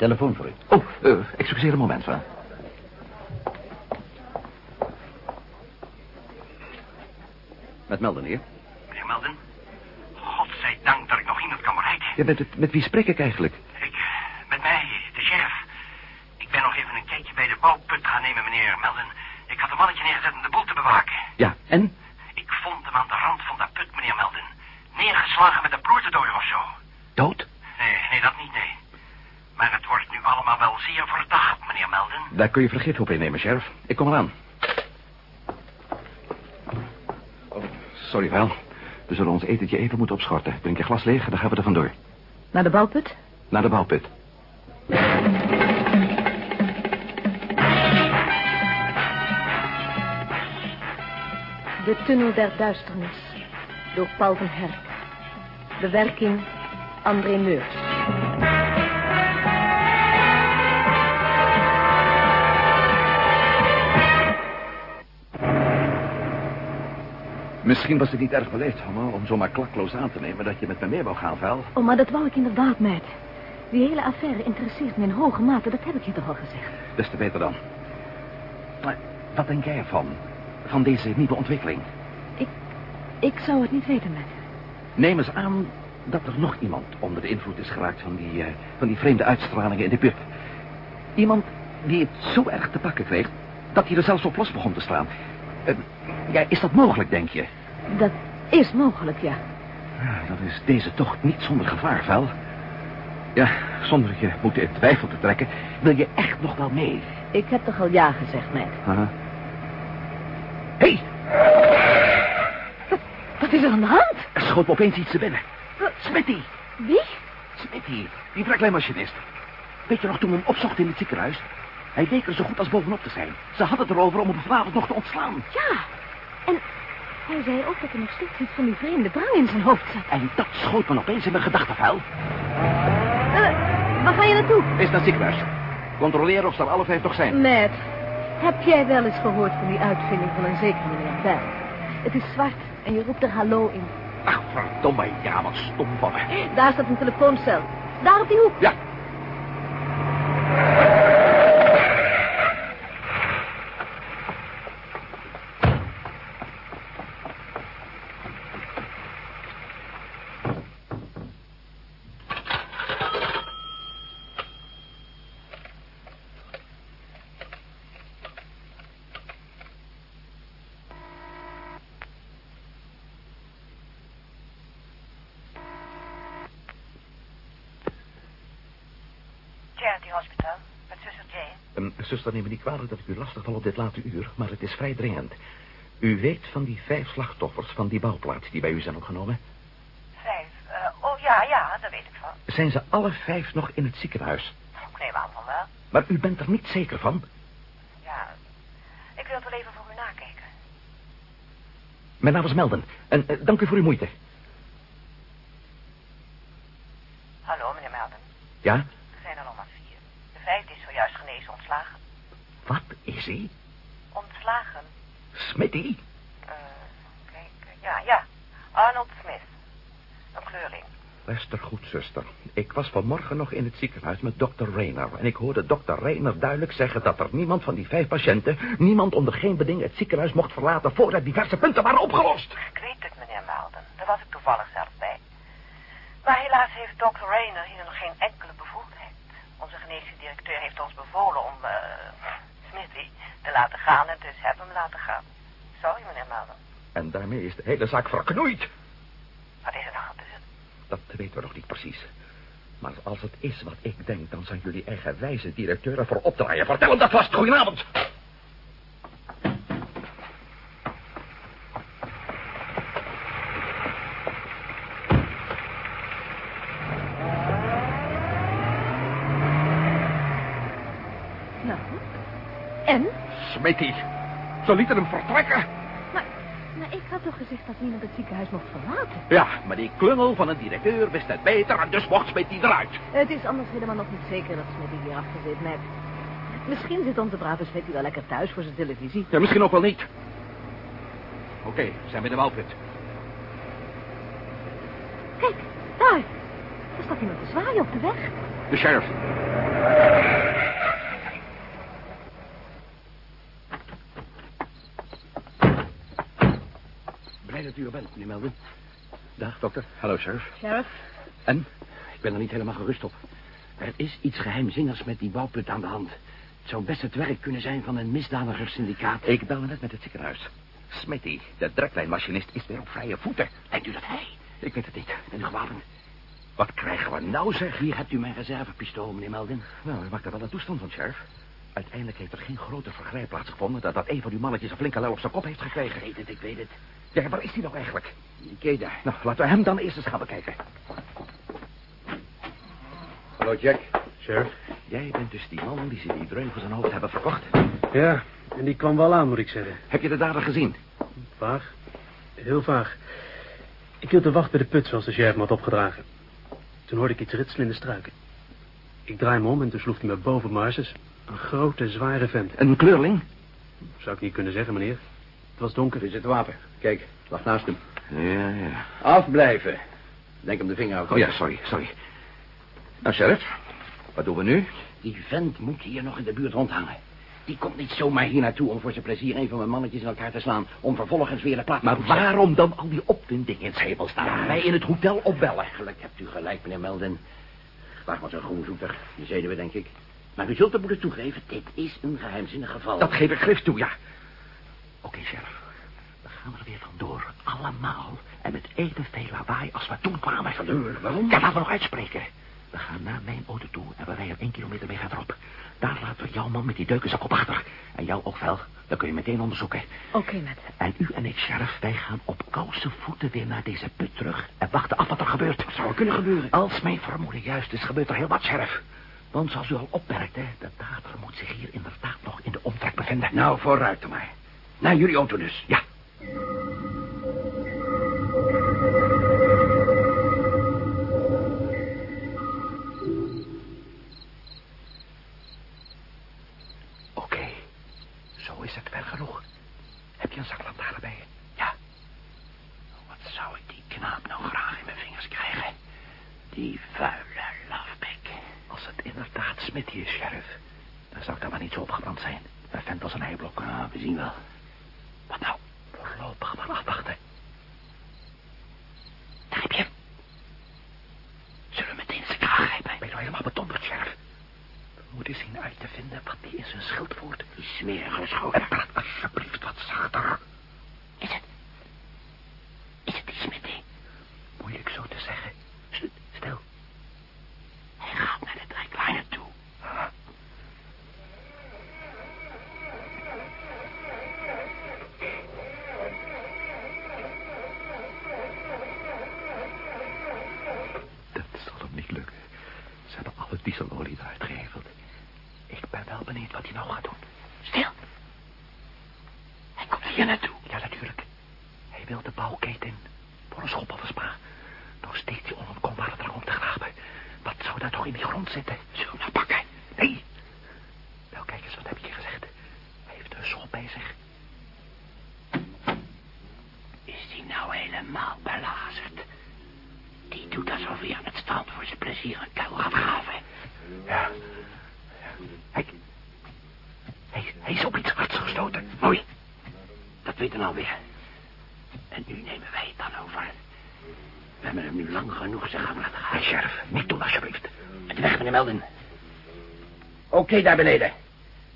Telefoon voor u. Oh, uh, excuseer een moment, va. Met Melden hier. Meneer Melden, godzijdank dat ik nog iemand kan bereiken. Ja, met, met wie spreek ik eigenlijk? Ik, met mij, de sheriff. Ik ben nog even een kijkje bij de bouwput gaan nemen, meneer Melden. Ik had een mannetje neergezet om de boel te bewaken. Ja, en? Ik vond hem aan de rand van dat put, meneer Melden. Neergeslagen met een ploertendooier of zo. Dood? Nee, nee, dat niet, nee. Maar het wordt nu allemaal wel zeer verdacht, meneer Melden. Daar kun je vergif op innemen, sheriff. Ik kom eraan. Oh, sorry, wel. We zullen ons etentje even moeten opschorten. Drink je glas leeg, dan gaan we er vandoor. Naar de bouwput? Naar de bouwput. De Tunnel der Duisternis. Door Paul van Herk. Bewerking André Meurs. Misschien was het niet erg beleefd van me om zomaar klakloos aan te nemen dat je met me mee wou gaan, Vel. Oh, maar dat wou ik inderdaad, meid. Die hele affaire interesseert me in hoge mate, dat heb ik je toch al gezegd. Des te beter dan. Maar wat denk jij ervan? Van deze nieuwe ontwikkeling? Ik, ik zou het niet weten, meid. Neem eens aan dat er nog iemand onder de invloed is geraakt van die, uh, van die vreemde uitstralingen in de put. Iemand die het zo erg te pakken kreeg dat hij er zelfs op los begon te slaan. Uh, ja, is dat mogelijk, denk je? Dat is mogelijk, ja. ja. Dan is deze tocht niet zonder gevaar, Vel. Ja, zonder je moeten in twijfel te trekken, wil je echt nog wel mee? Ik heb toch al ja gezegd, meid. Aha. Hé! Hey! Wat, wat is er aan de hand? Er schoot me opeens iets te binnen. Smitty! Wie? Smitty, die wraklijnmachinist. Weet je nog toen we hem opzochten in het ziekenhuis? Hij leek er zo goed als bovenop te zijn. Ze hadden het erover om hem vanavond nog te ontslaan. Ja, en hij zei ook dat er nog steeds iets van die vreemde drang in zijn hoofd zat. En dat schoot me opeens in mijn gedachtenvuil. Uh, waar ga je naartoe? Is naar ziekenhuis. Controleren of ze er alle vijf nog zijn. Matt, heb jij wel eens gehoord van die uitvinding van een zekere meneer Bell? Het is zwart en je roept er hallo in. Ach, verdomme, ja, wat stom van me. Daar staat een telefooncel. Daar op die hoek. Ja. Zuster, neem me niet kwalijk dat ik u lastig val op dit late uur, maar het is vrij dringend. U weet van die vijf slachtoffers van die bouwplaats die bij u zijn opgenomen? Vijf? Uh, oh, ja, ja, dat weet ik van. Zijn ze alle vijf nog in het ziekenhuis? Ik neem aan van wel. Maar u bent er niet zeker van? Ja, ik wil het wel even voor u nakijken. Mijn naam is Melden en uh, dank u voor uw moeite. Hallo, meneer Melden. Ja? Er zijn er nog maar vier. De vijfde is zojuist genezen ontslagen. Wat is hij? Ontslagen. Smitty? Uh, kijk, ja, ja. Arnold Smith. Een kleurling. Luister goed, zuster. Ik was vanmorgen nog in het ziekenhuis met dokter Rayner. En ik hoorde dokter Rayner duidelijk zeggen dat er niemand van die vijf patiënten... niemand onder geen beding het ziekenhuis mocht verlaten... voordat diverse punten waren opgelost. Ik weet het, meneer Melden. Daar was ik toevallig zelf bij. Maar helaas heeft dokter Rayner hier nog geen enkele bevoegdheid. Onze geneesdirecteur directeur heeft ons bevolen om... Uh, Smithy te laten gaan en dus hebben hem laten gaan. Sorry, meneer Melden. En daarmee is de hele zaak verknoeid. Wat is er dan gebeurd? Dat weten we nog niet precies. Maar als het is wat ik denk, dan zijn jullie eigenwijze directeur ervoor opdraaien. Vertel hem dat vast. Goedenavond. Nou, en? Smitty, ze lieten hem vertrekken. Maar, maar ik had toch gezegd dat niemand het ziekenhuis mocht verlaten? Ja, maar die klungel van een directeur wist het beter en dus mocht Smitty eruit. Het is anders helemaal nog niet zeker dat Smitty hier achter zit, Matt. Misschien zit onze brave Smitty wel lekker thuis voor zijn televisie. Ja, misschien ook wel niet. Oké, we zijn bij de bouwput. Kijk, daar. Er staat iemand te zwaaien op de weg. De sheriff. Blij dat u er bent, meneer Melvin. Dag, dokter. Hallo, sheriff. Sheriff? En? Ik ben er niet helemaal gerust op. Er is iets geheimzinnigs met die bouwput aan de hand. Het zou best het werk kunnen zijn van een misdadigerssyndicaat. Ik belde net met het ziekenhuis. Smitty, de dreklijnmachinist, is weer op vrije voeten. Denkt u dat hij? Ik weet het niet. Ben u gewapend? Wat krijgen we nou, zeg? Hier hebt u mijn reservepistool, meneer Melvin. Nou, u maakt er wel een toestand van, sheriff. Uiteindelijk heeft er geen grote vergrijp plaatsgevonden... dat dat een van uw mannetjes een flinke lel op zijn kop heeft gekregen. Ik weet het, ik weet het. Ja, waar is hij nou eigenlijk? Daar. Nou, laten we hem dan eerst eens gaan bekijken. Hallo, Jack. Sheriff? Jij bent dus die man die ze die dreun voor zijn hoofd hebben verkocht. Ja, en die kwam wel aan, moet ik zeggen. Heb je de dader gezien? Vaag. Heel vaag. Ik hield te wachten bij de put, zoals de sheriff me had opgedragen. Toen hoorde ik iets ritselen in de struiken. Ik draai me om en toen sloeg hij me boven Marses. Een grote, zware vent. Een kleurling? Zou ik niet kunnen zeggen, meneer. Het was donker. Dit is het wapen. Kijk, lag naast hem. Ja, ja. Afblijven. Denk hem de vinger af. Oh ja, sorry, sorry. Nou, sheriff, wat doen we nu? Die vent moet hier nog in de buurt rondhangen. Die komt niet zomaar hier naartoe om voor zijn plezier een van mijn mannetjes in elkaar te slaan... om vervolgens weer de plaats Maar te zetten. waarom dan al die opwinding in het hemel staan? Ja. Wij in het hotel opbellen. Eigenlijk hebt u gelijk, meneer Melden. Vraag maar zo'n groenzoeter. Die zenuwen, denk ik. Maar u zult het moeten toegeven, dit is een geheimzinnig geval. Dat geef ik grif toe, ja. Oké, sheriff. We gaan er weer vandoor. Allemaal. En met evenveel lawaai als we toen kwamen. Vandoor? Waarom? Ja, laten we nog uitspreken. We gaan naar mijn auto toe en we rijden één kilometer mee verderop. Daar laten we jouw man met die deukenzak op achter. En jou ook wel. Dan kun je meteen onderzoeken. Oké, Matt. En u en ik, sheriff, wij gaan op kousen voeten weer naar deze put terug. En wachten af wat er gebeurt. Wat zou er kunnen gebeuren? Als mijn vermoeden juist is, gebeurt er heel wat, sheriff. Want zoals u al opmerkte, de dader moet zich hier inderdaad nog in de omtrek bevinden. Nou, vooruit dan maar. Naar jullie auto dus. Ja. Oké, zo is het ver genoeg. Heb je een zaklantaarn bij je? Ja. Wat zou ik die knaap nou graag in mijn vingers krijgen? Die vuile lafbek. Als het inderdaad Smitty is, sheriff, dan zou ik daar maar niet zo opgebrand zijn. Een vent als een heiblok. Ah, we zien wel. Wat nou? Voorlopig maar afwachten. Daar heb je hem. Zullen we meteen zijn kraag grijpen? Ben je nou helemaal bedonderd, sheriff? We moeten zien uit te vinden wat die in zijn schild voert. Die smerige schoten. En praat alsjeblieft wat zachter. Is het... Is het die Smitty? Moeilijk zo te zeggen. St- Stil. Hij gaat naar de treklijnen toe. Dat zal hem niet lukken. Ze hebben alle dieselolie eruit geheveld. Ik ben wel benieuwd wat hij nou gaat doen. Stil. Hij komt Ja, natuurlijk. Hij wil de bouwketen voor een schop of een spa. Nou steekt hij onontkombare drang om te graven. Wat zou daar toch in die grond zitten? Zullen we nou pakken? Nee. Nou, kijk eens, wat heb je gezegd? Hij heeft een schop zich. Is die nou helemaal belazerd? Die doet alsof hij aan het strand voor zijn plezier een kuil gaat graven. Ja. Hij, hij, hij is op iets hards gestoten. Mooi. Dat weten we alweer. En nu nemen wij het dan over. We hebben hem nu lang genoeg zijn gang laten gaan. Sheriff, niet doen alsjeblieft. De weg, meneer Melden. Oké, daar beneden.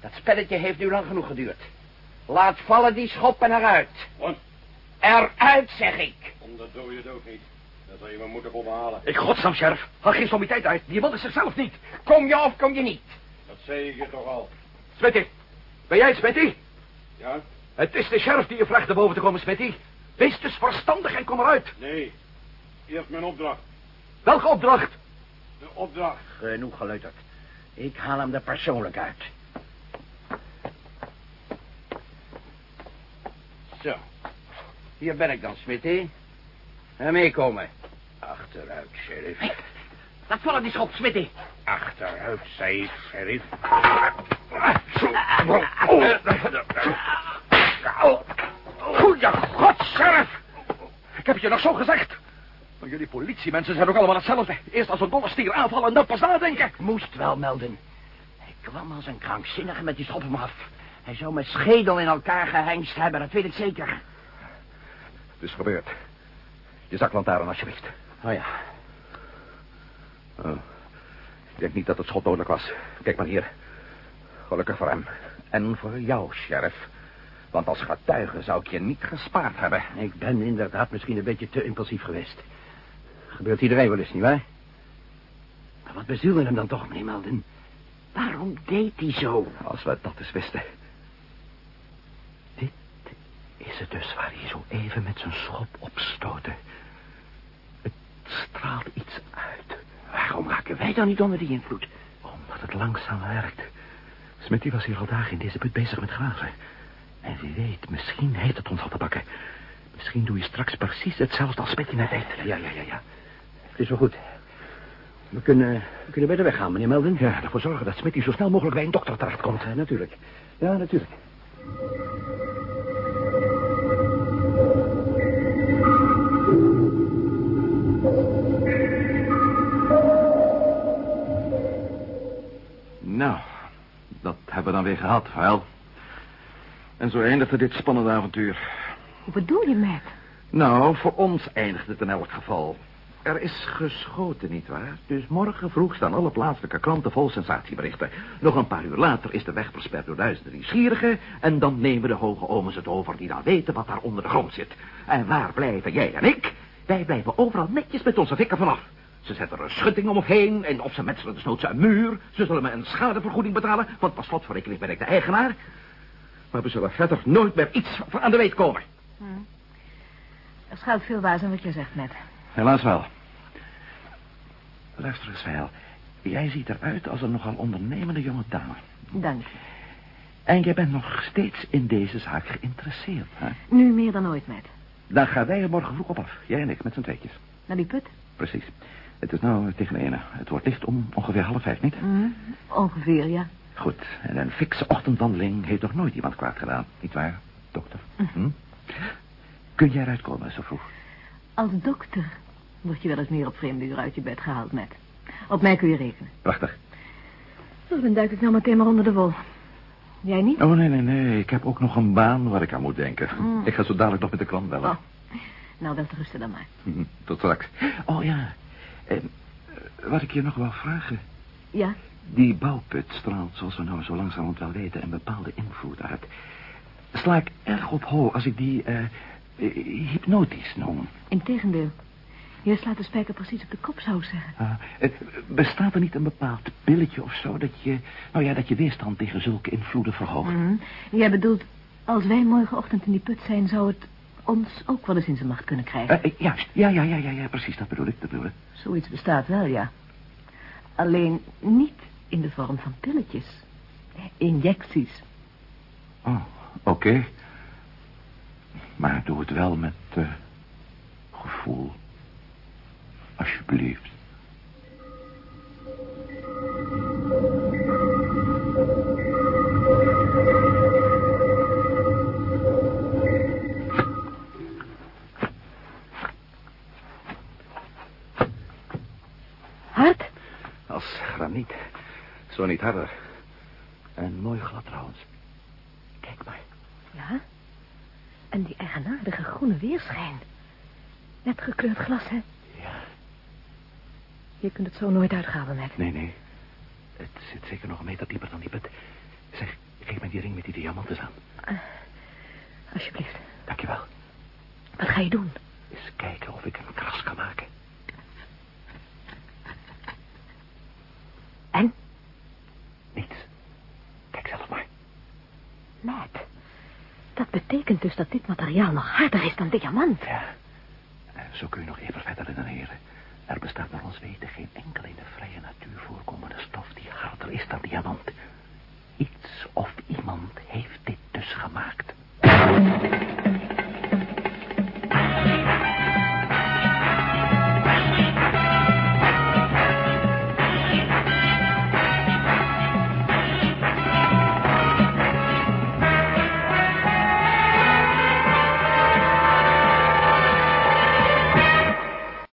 Dat spelletje heeft nu lang genoeg geduurd. Laat vallen die schoppen eruit. Wat? Eruit, zeg ik. Omdat doe je het ook niet. Dat zal je maar moeten ophalen. Ik godsnaam, sheriff. Haal geen sommiteit uit. Die man is zichzelf niet. Kom je of kom je niet? Dat zei ik je toch al. Smitty. Ben jij het, Smitty? Ja? Het is de sheriff die je vraagt naar boven te komen, Smitty. Wees dus verstandig en kom eruit. Nee. Eerst mijn opdracht. Welke opdracht? De opdracht. Genoeg geleuterd. Ik haal hem er persoonlijk uit. Zo. Hier ben ik dan, Smitty. En meekomen. Achteruit, sheriff. Laat vallen die schop, Smitty. Achteruit, zei ik, sheriff. Goeie god, sheriff. Ik heb het je nog zo gezegd. Maar jullie politiemensen zijn ook allemaal hetzelfde. Eerst als een dolle stier aanvallen en dan pas nadenken. Moest wel melden. kwam als een krankzinnige met die schop hem af. Hij zou mijn schedel in elkaar gehengst hebben, dat weet ik zeker. Het is gebeurd. Je zaklantaarn, alsjeblieft. Oh ja. Oh. Ik denk niet dat het schot dodelijk was. Kijk maar hier. Gelukkig voor hem. En voor jou, sheriff. Want als getuige zou ik je niet gespaard hebben. Ik ben inderdaad misschien een beetje te impulsief geweest. Gebeurt iedereen wel eens, nietwaar? Maar wat bezielde hem dan toch, meneer Melden? Waarom deed hij zo? Als we dat eens wisten. Dit is het dus waar hij zo even met zijn schop opstootte. Het straalt iets uit. Waarom raken wij dan niet onder die invloed? Omdat het langzaam werkt. Smitty was hier al dagen in deze put bezig met graven. En wie weet, misschien heeft het ons al te pakken. Misschien doe je straks precies hetzelfde als Smitty net deed. Ja, ja, ja, ja. Het is wel goed. We kunnen, we kunnen beter weggaan, meneer Melden. Ja, ervoor zorgen dat Smitty zo snel mogelijk bij een dokter terechtkomt. Ja, natuurlijk. Ja, natuurlijk. Nou, dat hebben we dan weer gehad, vuil. En zo eindigde dit spannende avontuur. Hoe bedoel je, Matt? Nou, voor ons eindigt het in elk geval. Er is geschoten, nietwaar? Dus morgen vroeg staan alle plaatselijke kranten vol sensatieberichten. Nog een paar uur later is de weg versperd door duizenden nieuwsgierigen... en dan nemen de hoge omens het over die dan weten wat daar onder de grond zit. En waar blijven jij en ik? Wij blijven overal netjes met onze vikken vanaf. Ze zetten er een schutting om of heen en of ze metselen desnoods een muur. Ze zullen me een schadevergoeding betalen, want per slotverrekening ben ik de eigenaar. Maar we zullen verder nooit meer iets aan de weet komen. Er schuilt veel waas in wat je zegt, Matt. Helaas wel. Luister eens, Veil. Jij ziet eruit als een nogal ondernemende jonge dame. Dank je. En jij bent nog steeds in deze zaak geïnteresseerd, hè? Nu meer dan ooit, Matt. Dan gaan wij er morgen vroeg op af. Jij en ik, met z'n tweetjes. Naar die put? Precies. Het is nou tegen ene. Het wordt licht om ongeveer half vijf, niet? Mhm. Ongeveer, ja. Goed. En een fikse ochtendwandeling heeft nog nooit iemand kwaad gedaan. Niet waar, dokter? Hm? Kun jij eruit komen zo vroeg? Als dokter word je wel eens meer op vreemde uur uit je bed gehaald, Matt. Op mij kun je rekenen. Prachtig. Zo, dan duik ik nou meteen maar onder de wol. Jij niet? Oh, nee, nee, nee. Ik heb ook nog een baan waar ik aan moet denken. Mm. Ik ga zo dadelijk nog met de klant bellen. Oh. Nou, wel te rusten dan maar. Mhm, Tot straks. Oh, ja. Eh, wat ik je nog wil vragen. Ja? Die bouwput straalt, zoals we nou zo langzamerhand wel weten, een bepaalde invloed uit. Sla ik erg op hol als ik die eh, eh, hypnotisch noem. Integendeel. Je slaat de spijker precies op de kop, zou ik zeggen. Ah, eh, bestaat er niet een bepaald pilletje of zo... dat je, nou ja, dat je weerstand tegen zulke invloeden verhoogt? Mhm. Jij bedoelt, als wij morgenochtend in die put zijn... zou het ons ook wel eens in zijn macht kunnen krijgen. Juist, ja, ja, ja, ja, ja, precies, dat bedoel ik, dat bedoel ik. Zoiets bestaat wel, ja. Alleen niet in de vorm van pilletjes. Injecties. Oh, oké. Maar doe het wel met eh, gevoel. Alsjeblieft. Zo niet harder. En mooi glad trouwens. Kijk maar. Ja. En die eigenaardige groene weerschijn. Net gekleurd glas, hè? Ja. Je kunt het zo nooit uitgraven, Matt. Nee, nee. Het zit zeker nog een meter dieper dan die put. Zeg, geef me die ring met die diamanten aan. Alsjeblieft. Dankjewel. Wat ga je doen? Eens kijken of ik een kras kan maken. En? Niets. Kijk zelf maar. Matt. Dat betekent dus dat dit materiaal nog harder is dan diamant. Ja. Eh, Zo kun je nog even verder redeneren. Er bestaat naar ons weten geen enkele in de vrije natuur voorkomende stof die harder is dan diamant. Iets of iemand heeft dit dus gemaakt.